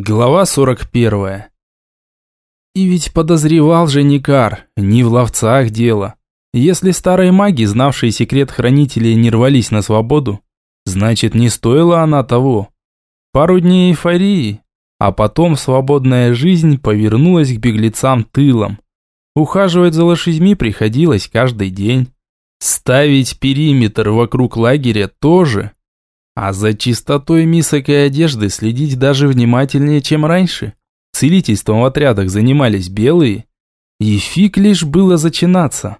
Глава 41. И ведь подозревал же Никар, не в ловцах дело. Если старые маги, знавшие секрет хранителей, не рвались на свободу, значит не стоила она того. Пару дней эйфории, а потом свободная жизнь повернулась к беглецам тылом. Ухаживать за лошадьми приходилось каждый день. Ставить периметр вокруг лагеря тоже – а за чистотой мисок и одежды следить даже внимательнее, чем раньше. Целительством в отрядах занимались белые. И фиг лишь было зачинаться.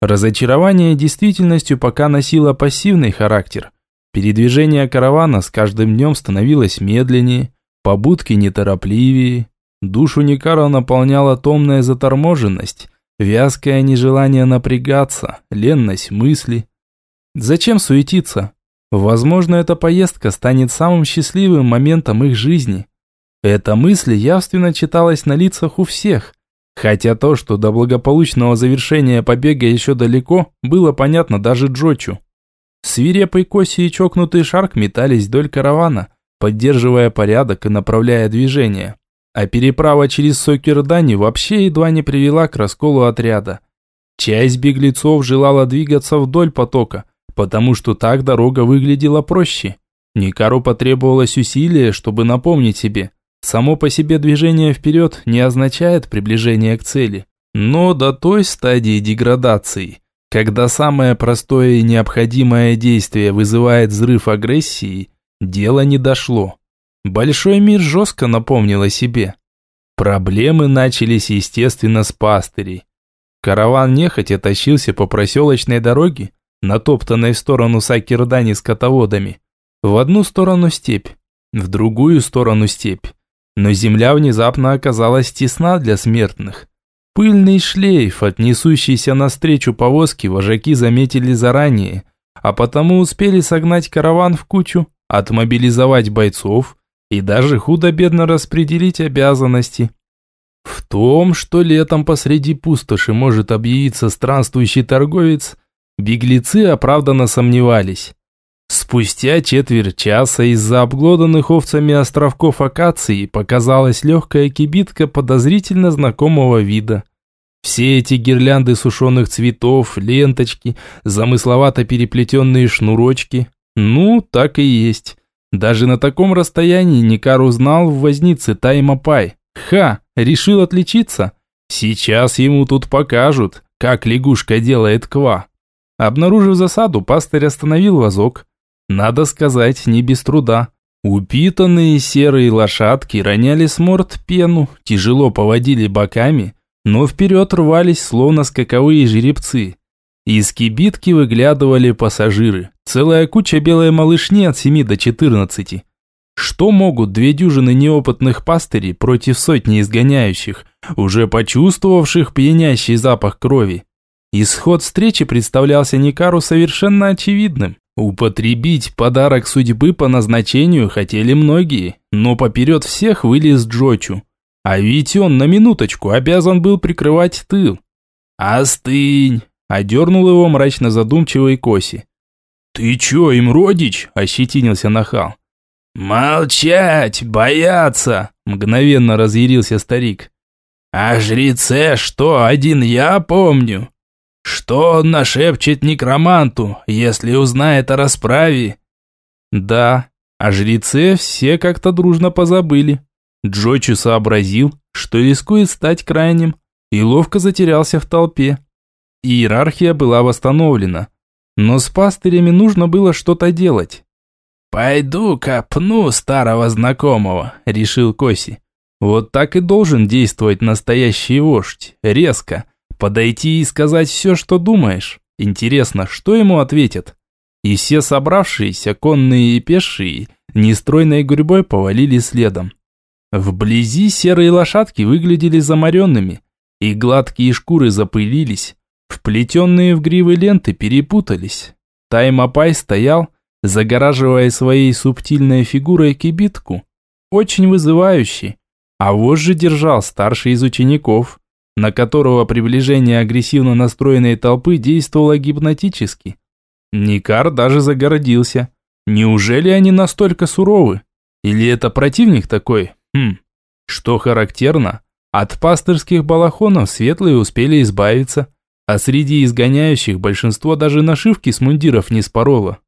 Разочарование действительностью пока носило пассивный характер. Передвижение каравана с каждым днем становилось медленнее, побудки неторопливее. Душу Никара наполняла томная заторможенность, вязкое нежелание напрягаться, ленность мысли. Зачем суетиться? Возможно, эта поездка станет самым счастливым моментом их жизни. Эта мысль явственно читалась на лицах у всех. Хотя то, что до благополучного завершения побега еще далеко, было понятно даже Джочу. Свирепый Коси и чокнутый Шарк метались вдоль каравана, поддерживая порядок и направляя движение. А переправа через Сокердани вообще едва не привела к расколу отряда. Часть беглецов желала двигаться вдоль потока, потому что так дорога выглядела проще. Никару потребовалось усилие, чтобы напомнить себе. Само по себе движение вперед не означает приближение к цели. Но до той стадии деградации, когда самое простое и необходимое действие вызывает взрыв агрессии, дело не дошло. Большой мир жестко напомнил о себе. Проблемы начались, естественно, с пастырей. Караван нехотя тащился по проселочной дороге, натоптанной в сторону Сакердани скотоводами. В одну сторону степь, в другую сторону степь. Но земля внезапно оказалась тесна для смертных. Пыльный шлейф, отнесущийся навстречу повозки, вожаки заметили заранее, а потому успели согнать караван в кучу, отмобилизовать бойцов и даже худо-бедно распределить обязанности. В том, что летом посреди пустоши может объявиться странствующий торговец, Беглецы оправданно сомневались. Спустя четверть часа из-за обглоданных овцами островков акации показалась легкая кибитка подозрительно знакомого вида. Все эти гирлянды сушеных цветов, ленточки, замысловато переплетенные шнурочки. Ну, так и есть. Даже на таком расстоянии Никар узнал в вознице Таймапай. Ха, решил отличиться? Сейчас ему тут покажут, как лягушка делает ква. Обнаружив засаду, пастырь остановил вазок. Надо сказать, не без труда. Упитанные серые лошадки роняли с морд пену, тяжело поводили боками, но вперед рвались, словно скаковые жеребцы. Из кибитки выглядывали пассажиры, целая куча белой малышни от 7 до 14. Что могут две дюжины неопытных пастырей против сотни изгоняющих, уже почувствовавших пьянящий запах крови? Исход встречи представлялся Никару совершенно очевидным. Употребить подарок судьбы по назначению хотели многие, но поперед всех вылез Джочу. А ведь он на минуточку обязан был прикрывать тыл. «Остынь!» – одернул его мрачно задумчивый Коси. «Ты чё, им родич?» – ощетинился нахал. «Молчать! Бояться!» – мгновенно разъярился старик. «А жреце что, один я помню? Что он нашепчет некроманту, если узнает о расправе? Да, о жреце все как-то дружно позабыли. Джочи сообразил, что рискует стать крайним, и ловко затерялся в толпе. Иерархия была восстановлена, но с пастырями нужно было что-то делать. «Пойду копну старого знакомого», – решил Коси. Вот так и должен действовать настоящий вождь, резко, Подойти и сказать все, что думаешь. Интересно, что ему ответят? И все собравшиеся, конные и пешие, нестройной гурьбой повалили следом. Вблизи серые лошадки выглядели замаренными, и гладкие шкуры запылились, вплетенные в гривы ленты перепутались. Таймапай стоял, загораживая своей субтильной фигурой кибитку, очень вызывающий, а вожжи держал старший из учеников, на которого приближение агрессивно настроенной толпы действовало гипнотически. Никар даже загородился. Неужели они настолько суровы? Или это противник такой? Хм, что характерно, от пастырских балахонов светлые успели избавиться, а среди изгоняющих большинство даже нашивки с мундиров не спороло.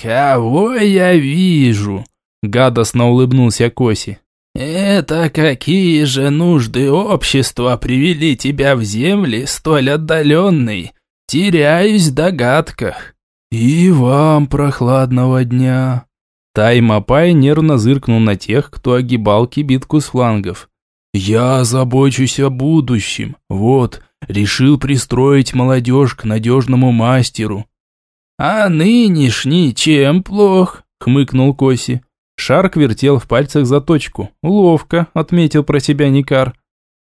«Кого я вижу?» – гадостно улыбнулся Коси. «Это какие же нужды общества привели тебя в земли столь отдаленные? Теряюсь в догадках». «И вам прохладного дня». Таймапай нервно зыркнул на тех, кто огибал кибитку с флангов. «Я забочусь о будущем. Вот, решил пристроить молодежь к надежному мастеру». «А нынешний чем плох?» – хмыкнул Коси. Шарк вертел в пальцах заточку. «Ловко», – отметил про себя Никар.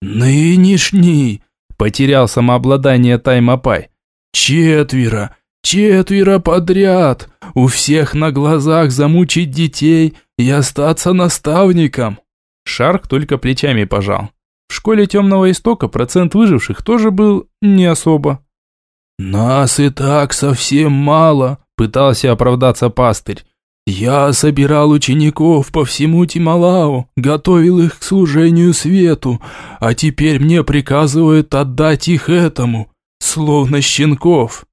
«Нынешний!» – потерял самообладание Таймапай. «Четверо! Четверо подряд! У всех на глазах замучить детей и остаться наставником!» Шарк только плечами пожал. В школе темного истока процент выживших тоже был не особо. «Нас и так совсем мало», – пытался оправдаться пастырь. «Я собирал учеников по всему Тималау, готовил их к служению свету, а теперь мне приказывают отдать их этому, словно щенков».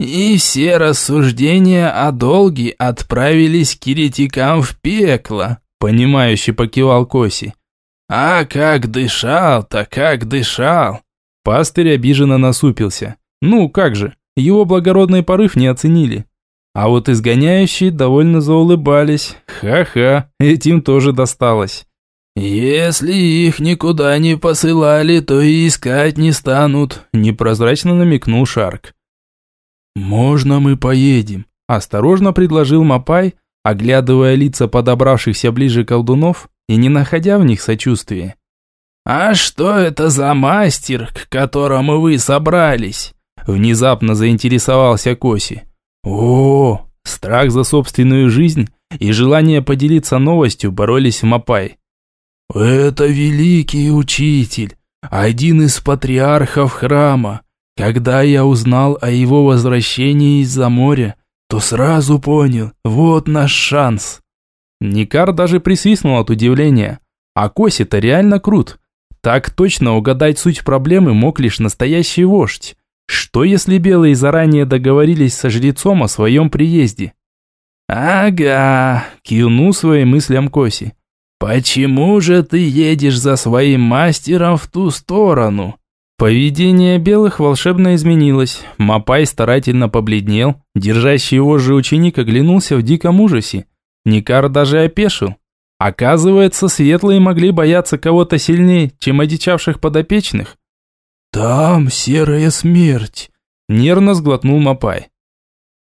«И все рассуждения о долге отправились к еретикам в пекло», – понимающе покивал Коси. «А как дышал-то, как дышал!» Пастырь обиженно насупился. «Ну, как же, его благородный порыв не оценили». А вот изгоняющие довольно заулыбались. Ха-ха, этим тоже досталось. «Если их никуда не посылали, то и искать не станут», – непрозрачно намекнул Шарк. «Можно мы поедем?» – осторожно предложил Мапай, оглядывая лица подобравшихся ближе колдунов и не находя в них сочувствия. «А что это за мастер, к которому вы собрались?» Внезапно заинтересовался Коси. О, страх за собственную жизнь и желание поделиться новостью боролись в Мапай. «Это великий учитель, один из патриархов храма. Когда я узнал о его возвращении из-за моря, то сразу понял, вот наш шанс». Никар даже присвистнул от удивления. А Коси-то реально крут. Так точно угадать суть проблемы мог лишь настоящий вождь. Что если белые заранее договорились со жрецом о своем приезде? «Ага», – кивнул своим мыслям Коси. «Почему же ты едешь за своим мастером в ту сторону?» Поведение белых волшебно изменилось. Мапай старательно побледнел, держащий его же ученик оглянулся в диком ужасе. Никар даже опешил. Оказывается, светлые могли бояться кого-то сильнее, чем одичавших подопечных. «Там серая смерть!» – нервно сглотнул Мапай.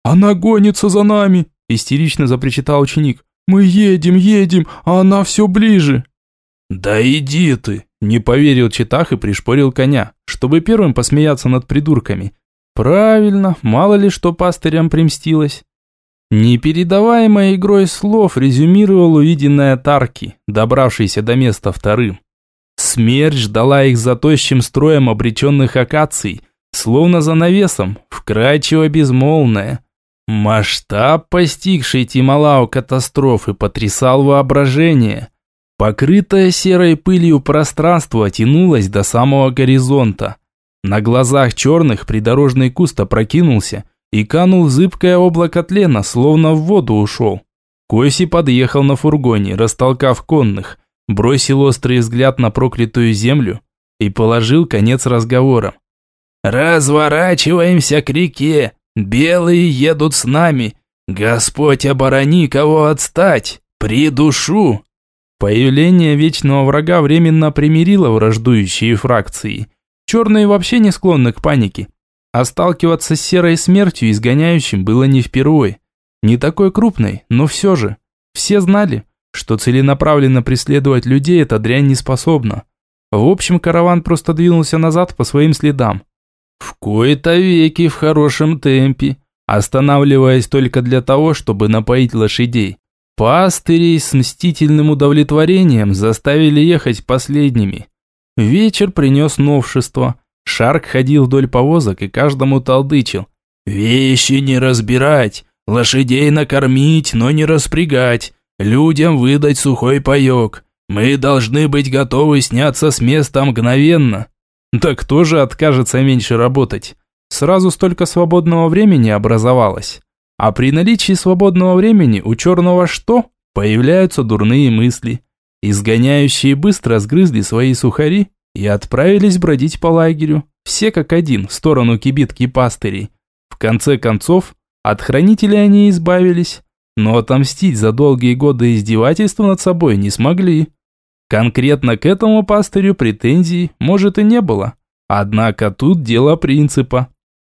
«Она гонится за нами!» – истерично запричитал ученик. «Мы едем, едем, а она все ближе!» «Да иди ты!» – не поверил Читах и пришпорил коня, чтобы первым посмеяться над придурками. «Правильно, мало ли что пастырям примстилось». Непередаваемой игрой слов резюмировал увиденное Тарки, добравшийся до места вторым. Смерть ждала их за тощим строем обреченных акаций, словно за навесом, вкрадчиво безмолвная. Масштаб постигшей Тималау катастрофы потрясал воображение. Покрытое серой пылью пространство тянулось до самого горизонта. На глазах черных придорожный куст опрокинулся и канул зыбкое облако тлена, словно в воду ушел. Коси подъехал на фургоне, растолкав конных – бросил острый взгляд на проклятую землю и положил конец разговорам. «Разворачиваемся к реке, белые едут с нами, Господь оборони кого отстать, придушу!» Появление вечного врага временно примирило враждующие фракции. Черные вообще не склонны к панике. А сталкиваться с серой смертью изгоняющим было не впервой. Не такой крупной, но все же. Все знали, что целенаправленно преследовать людей эта дрянь не способна. В общем, караван просто двинулся назад по своим следам. В кои-то веки в хорошем темпе, останавливаясь только для того, чтобы напоить лошадей. Пастырей с мстительным удовлетворением заставили ехать последними. Вечер принес новшество. Шарк ходил вдоль повозок и каждому толдычил. «Вещи не разбирать, лошадей накормить, но не распрягать. Людям выдать сухой паёк. Мы должны быть готовы сняться с места мгновенно. Да кто же откажется меньше работать? Сразу столько свободного времени образовалось. А при наличии свободного времени у черного что? Появляются дурные мысли. Изгоняющие быстро сгрызли свои сухари и отправились бродить по лагерю, все как один, в сторону кибитки пастырей. В конце концов, от хранителей они избавились, но отомстить за долгие годы издевательства над собой не смогли. Конкретно к этому пастырю претензий, может, и не было. Однако тут дело принципа.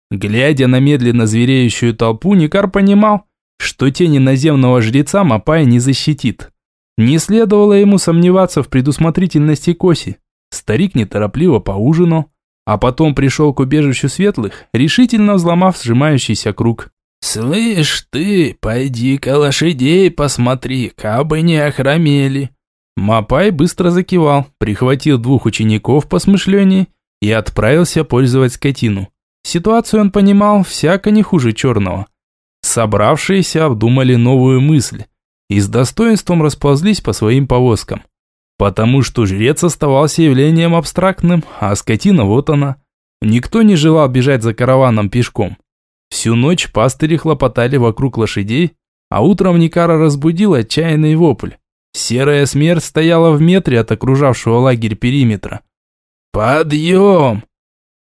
Глядя на медленно звереющую толпу, Никар понимал, что тени наземного жреца Мапай не защитит. Не следовало ему сомневаться в предусмотрительности Коси. Старик неторопливо поужинал, а потом пришел к убежищу светлых, решительно взломав сжимающийся круг. «Слышь ты, пойди-ка лошадей посмотри, кабы не охромели». Мапай быстро закивал, прихватил двух учеников по смышлению и отправился пользовать скотину. Ситуацию он понимал всяко не хуже черного. Собравшиеся обдумали новую мысль и с достоинством расползлись по своим повозкам. Потому что жрец оставался явлением абстрактным, а скотина вот она. Никто не желал бежать за караваном пешком. Всю ночь пастыри хлопотали вокруг лошадей, а утром Никара разбудил отчаянный вопль. Серая смерть стояла в метре от окружавшего лагерь периметра. «Подъем!»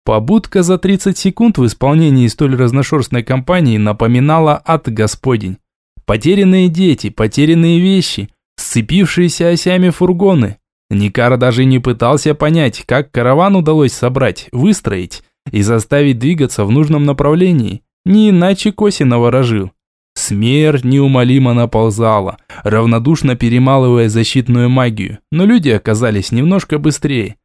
Побудка за 30 секунд в исполнении столь разношерстной компании напоминала ад господень. Потерянные дети, потерянные вещи, сцепившиеся осями фургоны. Никар даже не пытался понять, как караван удалось собрать, выстроить и заставить двигаться в нужном направлении. Не иначе Коси наворожил. Смерть неумолимо наползала, равнодушно перемалывая защитную магию, но люди оказались немножко быстрее.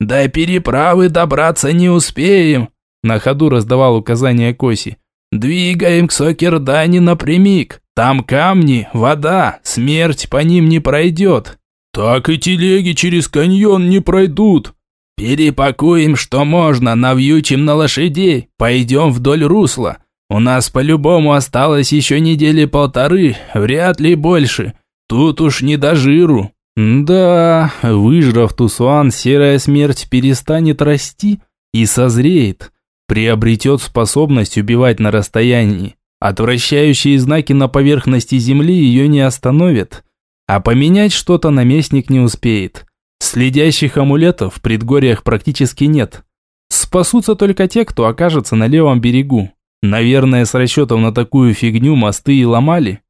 «До переправы добраться не успеем», – на ходу раздавал указания Коси. «Двигаем к Сокердане напрямик, там камни, вода, смерть по ним не пройдет». «Так и телеги через каньон не пройдут». «Перепакуем, что можно, навьючим на лошадей, пойдем вдоль русла. У нас по-любому осталось еще недели полторы, вряд ли больше. Тут уж не до жиру. Да, выжрав Тусуан, серая смерть перестанет расти и созреет. Приобретет способность убивать на расстоянии. Отвращающие знаки на поверхности земли ее не остановят. А поменять что-то наместник не успеет. Следящих амулетов в предгорьях практически нет. Спасутся только те, кто окажется на левом берегу. Наверное, с расчетом на такую фигню мосты и ломали.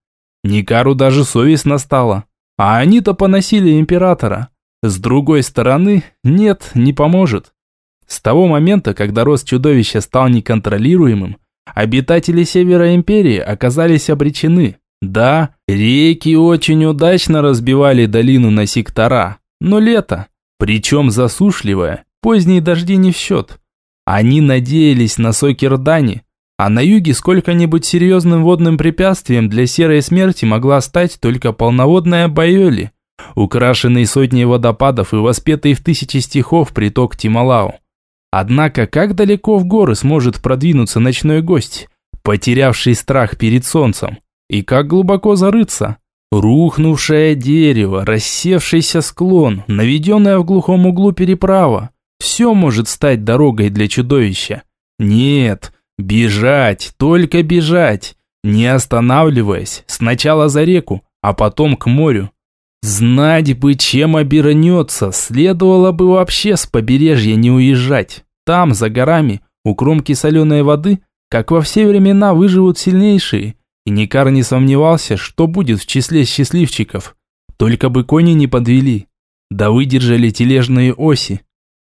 Никару даже совесть настала. А они-то поносили императора. С другой стороны, нет, не поможет. С того момента, когда рост чудовища стал неконтролируемым, обитатели Севера Империи оказались обречены. Да, реки очень удачно разбивали долину на сектора, но лето, причем засушливое, поздние дожди не в счет. Они надеялись на Сокердани, а на юге сколько-нибудь серьезным водным препятствием для серой смерти могла стать только полноводная Байоли, украшенный сотней водопадов и воспетый в тысячи стихов приток Тималау. Однако, как далеко в горы сможет продвинуться ночной гость, потерявший страх перед солнцем? И как глубоко зарыться? Рухнувшее дерево, рассевшийся склон, наведенная в глухом углу переправа. Все может стать дорогой для чудовища. Нет, Бежать, только бежать, не останавливаясь, сначала за реку, а потом к морю. Знать бы, чем обернется, следовало бы вообще с побережья не уезжать. Там, за горами, у кромки соленой воды, как во все времена выживут сильнейшие. И Никар не сомневался, что будет в числе счастливчиков. Только бы кони не подвели. Да выдержали тележные оси.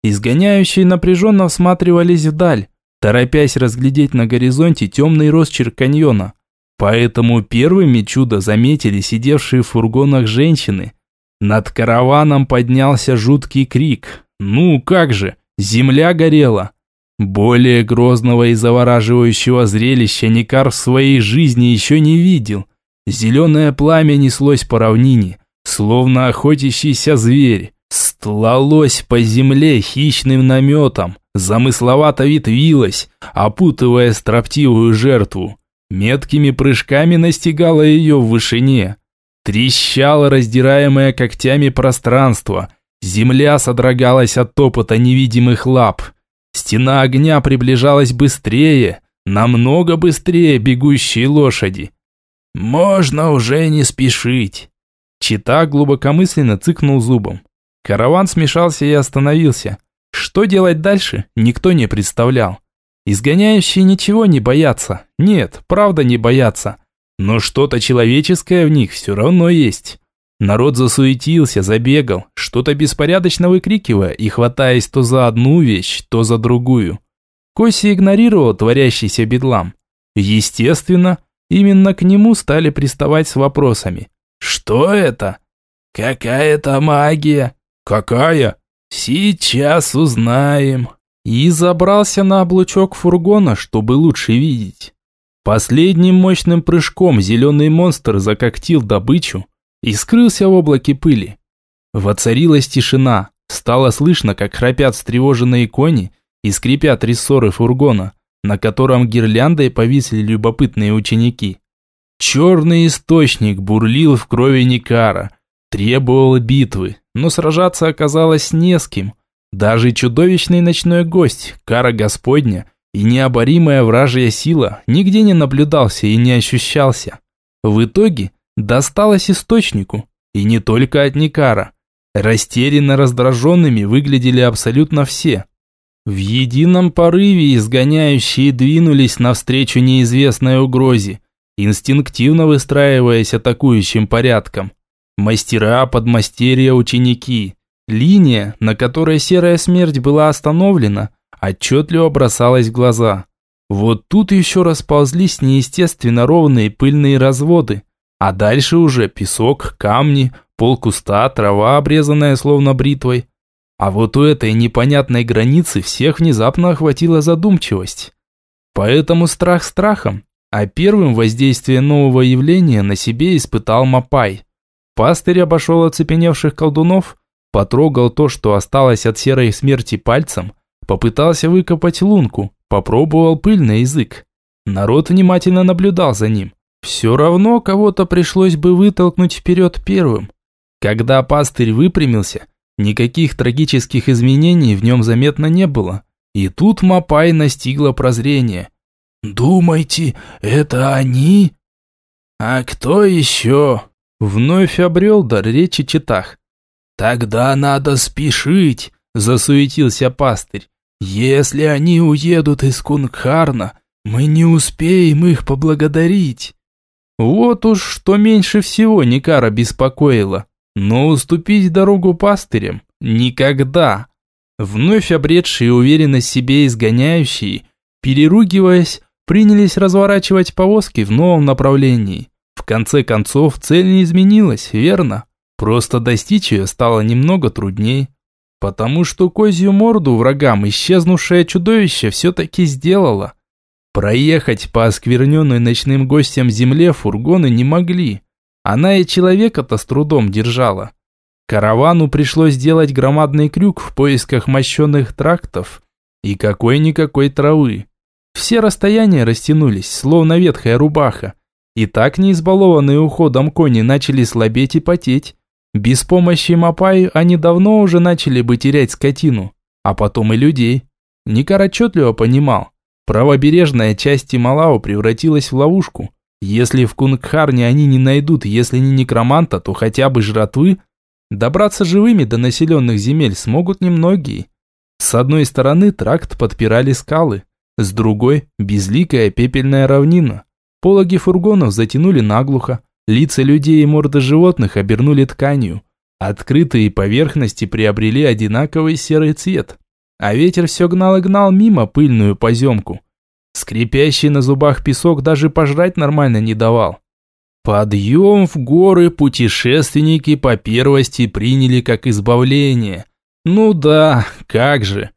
Изгоняющие напряженно всматривались вдаль, торопясь разглядеть на горизонте темный росчерк каньона. Поэтому первыми чудо заметили сидевшие в фургонах женщины. Над караваном поднялся жуткий крик. Ну как же, земля горела. Более грозного и завораживающего зрелища Никар в своей жизни еще не видел. Зеленое пламя неслось по равнине, словно охотящийся зверь. Стлалось по земле хищным наметом, замысловато ветвилась, опутывая строптивую жертву. Меткими прыжками настигала ее в вышине. Трещало раздираемое когтями пространство. Земля содрогалась от топота невидимых лап. Стена огня приближалась быстрее, намного быстрее бегущей лошади. «Можно уже не спешить». Чита глубокомысленно цыкнул зубом. Караван смешался и остановился. Что делать дальше, никто не представлял. Изгоняющие ничего не боятся. Нет, правда не боятся. Но что-то человеческое в них все равно есть. Народ засуетился, забегал, что-то беспорядочно выкрикивая и хватаясь то за одну вещь, то за другую. Коси игнорировал творящийся бедлам. Естественно, именно к нему стали приставать с вопросами. «Что это?» «Какая-то магия». «Какая?» «Сейчас узнаем». И забрался на облучок фургона, чтобы лучше видеть. Последним мощным прыжком зеленый монстр закоктил добычу и скрылся в облаке пыли. Воцарилась тишина, стало слышно, как храпят встревоженные кони и скрипят рессоры фургона, на котором гирляндой повисли любопытные ученики. Черный источник бурлил в крови Никара, требовал битвы, но сражаться оказалось не с кем. Даже чудовищный ночной гость, кара Господня и необоримая вражья сила нигде не наблюдался и не ощущался. В итоге досталось источнику, и не только от Никара. Растерянно раздраженными выглядели абсолютно все. В едином порыве изгоняющие двинулись навстречу неизвестной угрозе, инстинктивно выстраиваясь атакующим порядком. Мастера, подмастерья, ученики. Линия, на которой серая смерть была остановлена, отчетливо бросалась в глаза. Вот тут еще расползлись неестественно ровные пыльные разводы, а дальше уже песок, камни, пол куста, трава, обрезанная словно бритвой. А вот у этой непонятной границы всех внезапно охватила задумчивость. Поэтому страх страхом, а первым воздействие нового явления на себе испытал Мапай. Пастырь обошел оцепеневших колдунов, потрогал то, что осталось от серой смерти пальцем, попытался выкопать лунку, попробовал пыль на язык. Народ внимательно наблюдал за ним. Все равно кого-то пришлось бы вытолкнуть вперед первым. Когда пастырь выпрямился, никаких трагических изменений в нем заметно не было. И тут Мапай настигло прозрение. «Думаете, это они?» «А кто еще?» Вновь обрел дар речи читах. «Тогда надо спешить», – засуетился пастырь. «Если они уедут из Кунгхарна, мы не успеем их поблагодарить». Вот уж что меньше всего Никара беспокоило. Но уступить дорогу пастырям никогда. Вновь обретшие уверенность себе изгоняющие, переругиваясь, принялись разворачивать повозки в новом направлении. Конце концов, цель не изменилась, верно? Просто достичь ее стало немного трудней. Потому что козью морду врагам исчезнувшее чудовище все-таки сделало. Проехать по оскверненной ночным гостям земле фургоны не могли. Она и человека-то с трудом держала. Каравану пришлось делать громадный крюк в поисках мощенных трактов и какой-никакой травы. Все расстояния растянулись, словно ветхая рубаха. И так не избалованные уходом кони начали слабеть и потеть. Без помощи Мапай они давно уже начали бы терять скотину, а потом и людей. Никар отчетливо понимал, Правобережная часть Тималао превратилась в ловушку. Если в Кунгхарне они не найдут, если не некроманта, то хотя бы жратвы, добраться живыми до населенных земель смогут немногие. С одной стороны тракт подпирали скалы, с другой – безликая пепельная равнина. Пологи фургонов затянули наглухо, лица людей и морды животных обернули тканью. Открытые поверхности приобрели одинаковый серый цвет а ветер все гнал и гнал мимо пыльную поземку. Скрипящий на зубах песок даже пожрать нормально не давал. Подъем в горы путешественники по первости приняли как избавление. Ну да, как же.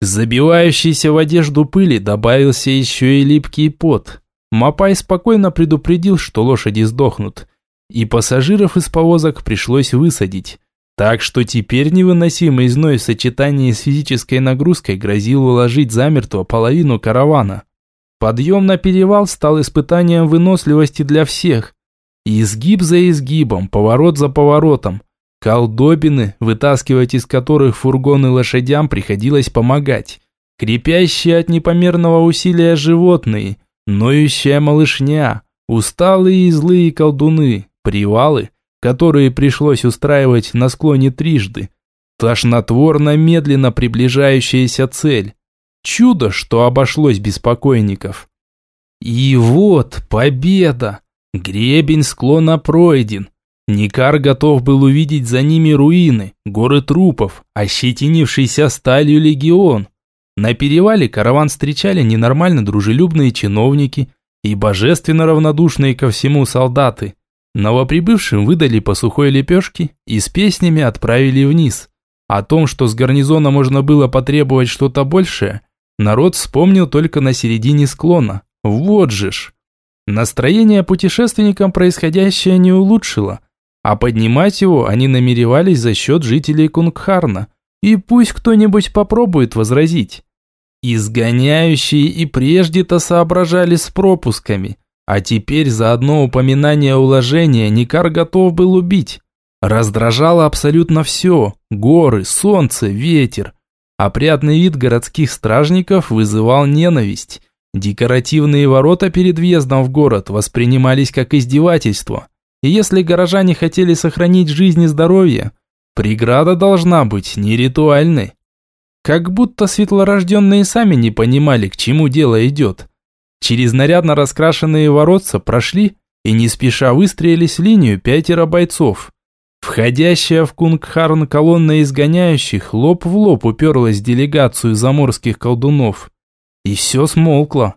Забивающийся в одежду пыли добавился еще и липкий пот. Мапай спокойно предупредил, что лошади сдохнут, и пассажиров из повозок пришлось высадить. Так что теперь невыносимый зной в сочетании с физической нагрузкой грозил уложить замертво половину каравана. Подъем на перевал стал испытанием выносливости для всех. Изгиб за изгибом, поворот за поворотом. Колдобины, вытаскивать из которых фургоны лошадям приходилось помогать. Крепящие от непомерного усилия животные, ноющая малышня, усталые и злые колдуны, привалы, которые пришлось устраивать на склоне трижды. Тошнотворно медленно приближающаяся цель. Чудо, что обошлось без покойников. И вот победа! Гребень склона пройден. Никар готов был увидеть за ними руины, горы трупов, ощетинившийся сталью легион. На перевале караван встречали ненормально дружелюбные чиновники и божественно равнодушные ко всему солдаты. Новоприбывшим выдали по сухой лепешке и с песнями отправили вниз. О том, что с гарнизона можно было потребовать что-то большее, народ вспомнил только на середине склона. Вот же ж! Настроение путешественникам происходящее не улучшило, а поднимать его они намеревались за счет жителей Кунгхарна. И пусть кто-нибудь попробует возразить. Изгоняющие и прежде-то соображали с пропусками, а теперь за одно упоминание уложения Никар готов был убить. Раздражало абсолютно все – горы, солнце, ветер. Опрятный вид городских стражников вызывал ненависть. Декоративные ворота перед въездом в город воспринимались как издевательство. И если горожане хотели сохранить жизнь и здоровье, преграда должна быть не ритуальной. Как будто светлорожденные сами не понимали, к чему дело идет. Через нарядно раскрашенные воротца прошли и не спеша выстроились в линию пятеро бойцов. Входящая в Кунгхарн колонна изгоняющих лоб в лоб уперлась в делегацию заморских колдунов – и все смолкло.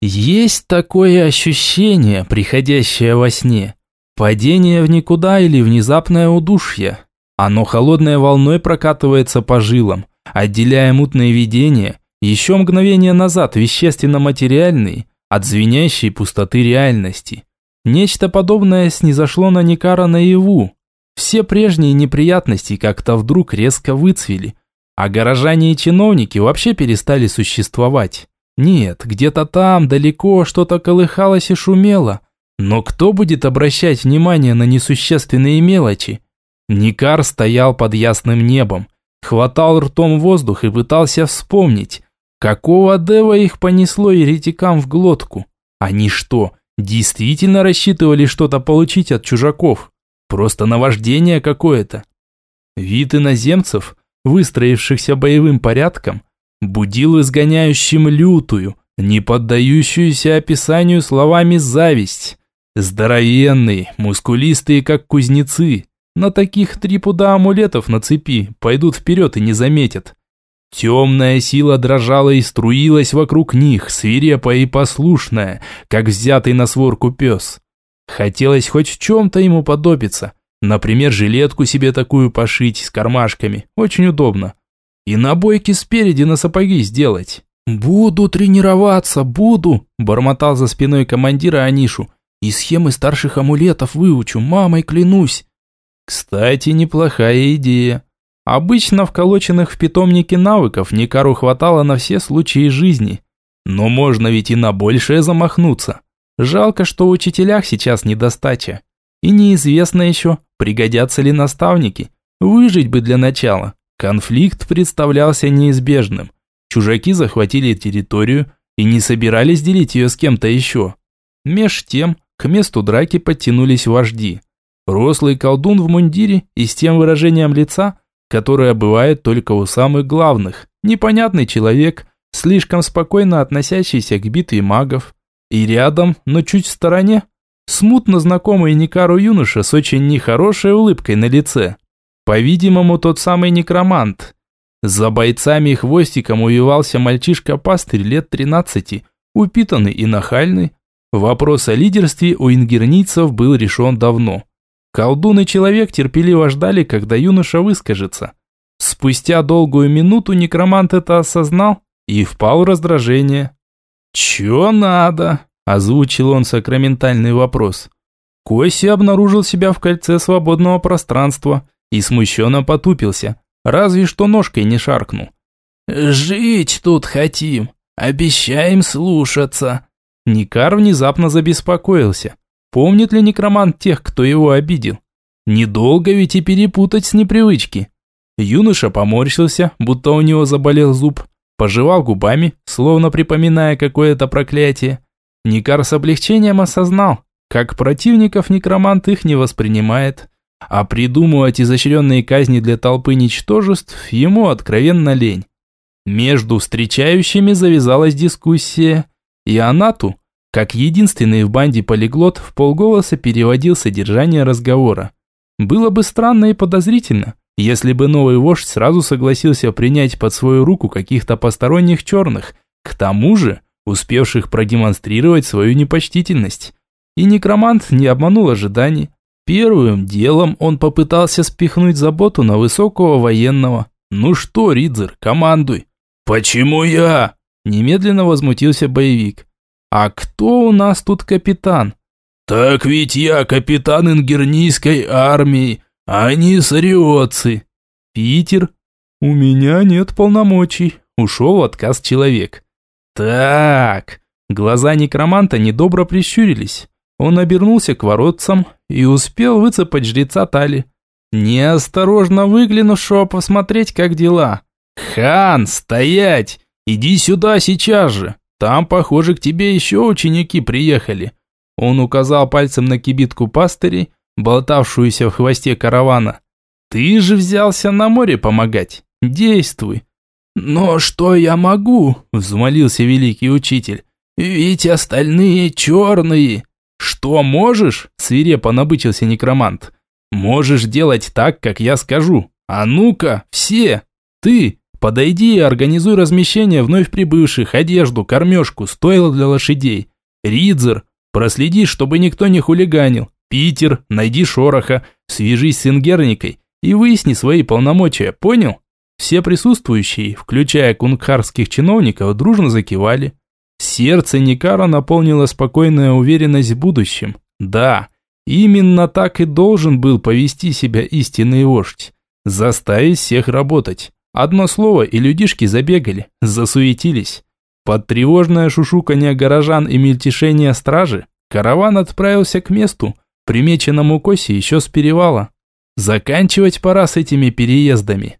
Есть такое ощущение, приходящее во сне. Падение в никуда или внезапное удушье. Оно холодной волной прокатывается по жилам, отделяя мутные видения, еще мгновение назад вещественно-материальные, от звенящей пустоты реальности. Нечто подобное снизошло на Никара наяву. Все прежние неприятности как-то вдруг резко выцвели, а горожане и чиновники вообще перестали существовать. Нет, где-то там, далеко, что-то колыхалось и шумело. Но кто будет обращать внимание на несущественные мелочи? Никар стоял под ясным небом, хватал ртом воздух и пытался вспомнить, какого дева их понесло еретикам в глотку. Они что, действительно рассчитывали что-то получить от чужаков? Просто наваждение какое-то. Вид иноземцев выстроившихся боевым порядком, будил изгоняющим лютую, не поддающуюся описанию словами зависть. Здоровенные, мускулистые, как кузнецы. На таких три пуда амулетов на цепи пойдут вперед и не заметят. Темная сила дрожала и струилась вокруг них, свирепая и послушная, как взятый на сворку пес. Хотелось хоть в чем-то ему подобиться, Например, жилетку себе такую пошить с кармашками. Очень удобно. И набойки спереди на сапоги сделать. «Буду тренироваться, буду!» – бормотал за спиной командира Анишу. «И схемы старших амулетов выучу, мамой клянусь!» Кстати, неплохая идея. Обычно вколоченных в питомнике навыков Никару хватало на все случаи жизни. Но можно ведь и на большее замахнуться. Жалко, что в учителях сейчас недостача. И неизвестно еще, пригодятся ли наставники. Выжить бы для начала. Конфликт представлялся неизбежным. Чужаки захватили территорию и не собирались делить ее с кем-то еще. Меж тем, к месту драки подтянулись вожди. Рослый колдун в мундире и с тем выражением лица, которое бывает только у самых главных. Непонятный человек, слишком спокойно относящийся к битве магов. И рядом, но чуть в стороне, Смутно знакомый Никару юноша с очень нехорошей улыбкой на лице. По-видимому, тот самый некромант. За бойцами и хвостиком увивался мальчишка-пастырь лет 13, упитанный и нахальный. Вопрос о лидерстве у ингерницев был решен давно. Колдун и человек терпеливо ждали, когда юноша выскажется. Спустя долгую минуту некромант это осознал и впал в раздражение. «Чё надо?» Озвучил он сакраментальный вопрос. Коси обнаружил себя в кольце свободного пространства и смущенно потупился, разве что ножкой не шаркнул. «Жить тут хотим, обещаем слушаться». Никар внезапно забеспокоился. Помнит ли некромант тех, кто его обидел? Недолго ведь и перепутать с непривычки. Юноша поморщился, будто у него заболел зуб, пожевал губами, словно припоминая какое-то проклятие. Никар с облегчением осознал, как противников некромант их не воспринимает, а придумывать изощренные казни для толпы ничтожеств ему откровенно лень. Между встречающими завязалась дискуссия, и Анату, как единственный в банде полиглот, в полголоса переводил содержание разговора. Было бы странно и подозрительно, если бы новый вождь сразу согласился принять под свою руку каких-то посторонних черных, к тому же успевших продемонстрировать свою непочтительность. И некромант не обманул ожиданий. Первым делом он попытался спихнуть заботу на высокого военного. «Ну что, Ридзер, командуй!» «Почему я?» Немедленно возмутился боевик. «А кто у нас тут капитан?» «Так ведь я капитан ингернийской армии, а не сариотцы!» «Питер?» «У меня нет полномочий», ушел отказ человек. «Так...» Глаза некроманта недобро прищурились. Он обернулся к воротцам и успел выцепать жреца Тали. Неосторожно выглянувшего посмотреть, как дела. «Хан, стоять! Иди сюда сейчас же! Там, похоже, к тебе еще ученики приехали!» Он указал пальцем на кибитку пастырей, болтавшуюся в хвосте каравана. «Ты же взялся на море помогать. Действуй!» «Но что я могу?» – взмолился великий учитель. «Ведь остальные черные!» «Что можешь?» – свирепо набычился некромант. «Можешь делать так, как я скажу. А ну-ка, все! Ты, подойди и организуй размещение вновь прибывших, одежду, кормежку, стойло для лошадей. Ридзер, Проследи, чтобы никто не хулиганил. Питер, найди шороха, свяжись с Ингерникой и выясни свои полномочия, понял? Все присутствующие, включая кунгхарских чиновников, дружно закивали. Сердце Никара наполнила спокойная уверенность в будущем. Да, именно так и должен был повести себя истинный вождь. Заставить всех работать. Одно слово, и людишки забегали, засуетились. Под тревожное шушуканье горожан и мельтешение стражи, караван отправился к месту, примеченному Косе еще с перевала. Заканчивать пора с этими переездами.